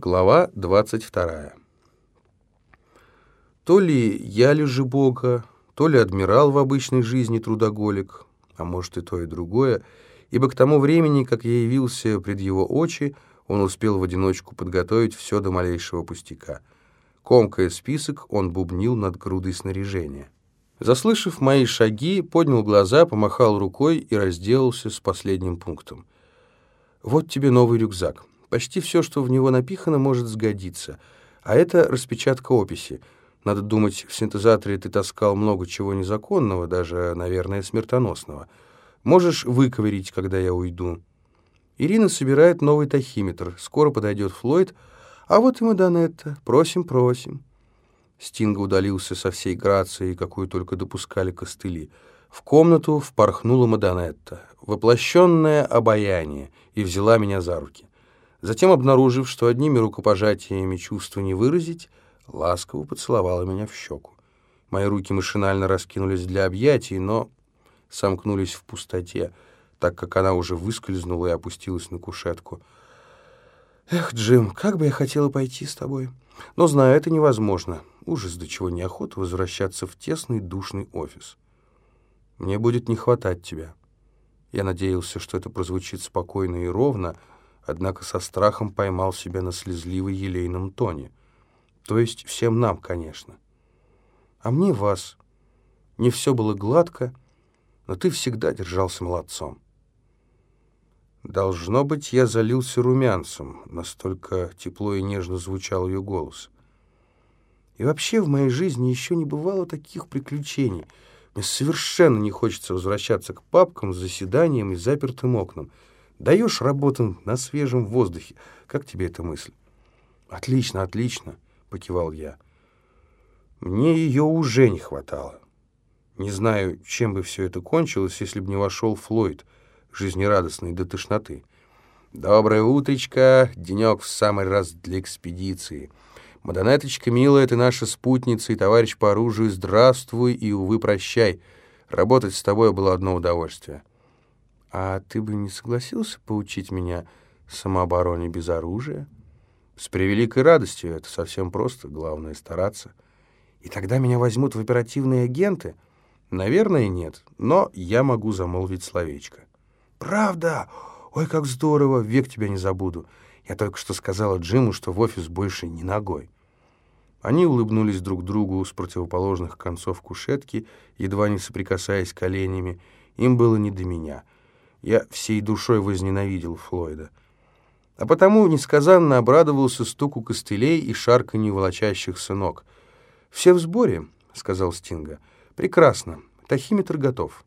Глава 22. То ли я лежу Бога, то ли адмирал в обычной жизни трудоголик, а может и то, и другое, ибо к тому времени, как я явился пред его очи, он успел в одиночку подготовить все до малейшего пустяка. Комкая список, он бубнил над грудой снаряжения. Заслышав мои шаги, поднял глаза, помахал рукой и разделался с последним пунктом. «Вот тебе новый рюкзак». Почти все, что в него напихано, может сгодиться. А это распечатка описи. Надо думать, в синтезаторе ты таскал много чего незаконного, даже, наверное, смертоносного. Можешь выковырить, когда я уйду. Ирина собирает новый тахиметр. Скоро подойдет Флойд. А вот и Мадонетта. Просим, просим. Стинга удалился со всей грацией, какую только допускали костыли. В комнату впорхнула Мадонетта, воплощенное обаяние, и взяла меня за руки. Затем, обнаружив, что одними рукопожатиями чувства не выразить, ласково поцеловала меня в щеку. Мои руки машинально раскинулись для объятий, но сомкнулись в пустоте, так как она уже выскользнула и опустилась на кушетку. «Эх, Джим, как бы я хотела пойти с тобой. Но знаю, это невозможно. Ужас, до чего неохота возвращаться в тесный душный офис. Мне будет не хватать тебя». Я надеялся, что это прозвучит спокойно и ровно, однако со страхом поймал себя на слезливой елейном тоне. То есть всем нам, конечно. А мне вас. Не все было гладко, но ты всегда держался молодцом. Должно быть, я залился румянцем, настолько тепло и нежно звучал ее голос. И вообще в моей жизни еще не бывало таких приключений. Мне совершенно не хочется возвращаться к папкам, заседаниям и запертым окнам — Даешь работу на свежем воздухе. Как тебе эта мысль? Отлично, отлично, покивал я. Мне ее уже не хватало. Не знаю, чем бы все это кончилось, если бы не вошел Флойд, жизнерадостный до тошноты. «Доброе утречко, денек в самый раз для экспедиции. Мадонеточка, милая, ты наша спутница и товарищ по оружию, здравствуй и, увы, прощай. Работать с тобой было одно удовольствие». «А ты бы не согласился поучить меня самообороне без оружия?» «С превеликой радостью, это совсем просто, главное — стараться. И тогда меня возьмут в оперативные агенты?» «Наверное, нет, но я могу замолвить словечко». «Правда? Ой, как здорово! Век тебя не забуду. Я только что сказала Джиму, что в офис больше не ногой». Они улыбнулись друг другу с противоположных концов кушетки, едва не соприкасаясь коленями. Им было не до меня — я всей душой возненавидел Флойда. А потому несказанно обрадовался стуку костылей и шарканью волочащихся ног. «Все в сборе», — сказал Стинга. «Прекрасно. Тахиметр готов».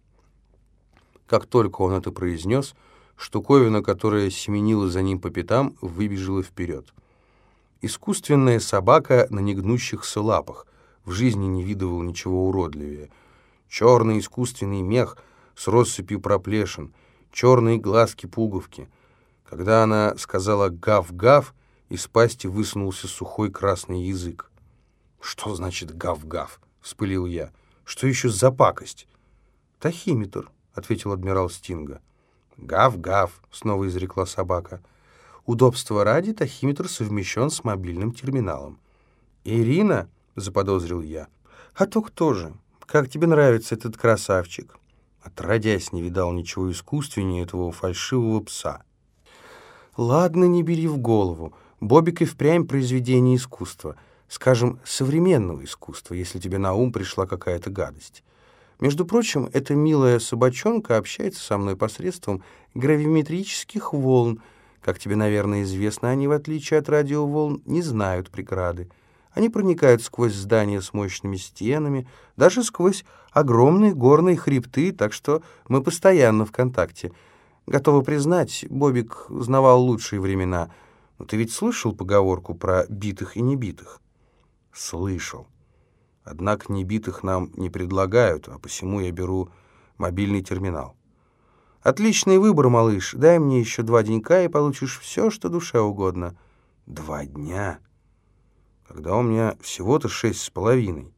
Как только он это произнес, штуковина, которая семенила за ним по пятам, выбежала вперед. Искусственная собака на негнущихся лапах. В жизни не видывал ничего уродливее. Черный искусственный мех с россыпью проплешин — черные глазки-пуговки. Когда она сказала «гав-гав», из пасти высунулся сухой красный язык. «Что значит гав-гав?» — вспылил я. «Что еще за пакость?» «Тахиметр», — ответил адмирал Стинга. «Гав-гав», — снова изрекла собака. «Удобства ради тахиметр совмещен с мобильным терминалом». «Ирина?» — заподозрил я. «А то кто же? Как тебе нравится этот красавчик?» Отродясь, не видал ничего искусственнее этого фальшивого пса. Ладно, не бери в голову. Бобик и впрямь произведение искусства. Скажем, современного искусства, если тебе на ум пришла какая-то гадость. Между прочим, эта милая собачонка общается со мной посредством гравиметрических волн. Как тебе, наверное, известно, они, в отличие от радиоволн, не знают преграды. Они проникают сквозь здания с мощными стенами, даже сквозь огромные горные хребты, так что мы постоянно в контакте. Готовы признать, Бобик знавал лучшие времена. Но ты ведь слышал поговорку про битых и небитых? Слышал. Однако небитых нам не предлагают, а посему я беру мобильный терминал. Отличный выбор, малыш. Дай мне еще два денька, и получишь все, что душе угодно. Два дня? Когда у меня всего-то шесть с половиной.